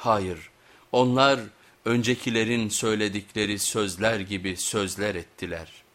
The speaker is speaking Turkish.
Hayır, onlar öncekilerin söyledikleri sözler gibi sözler ettiler.''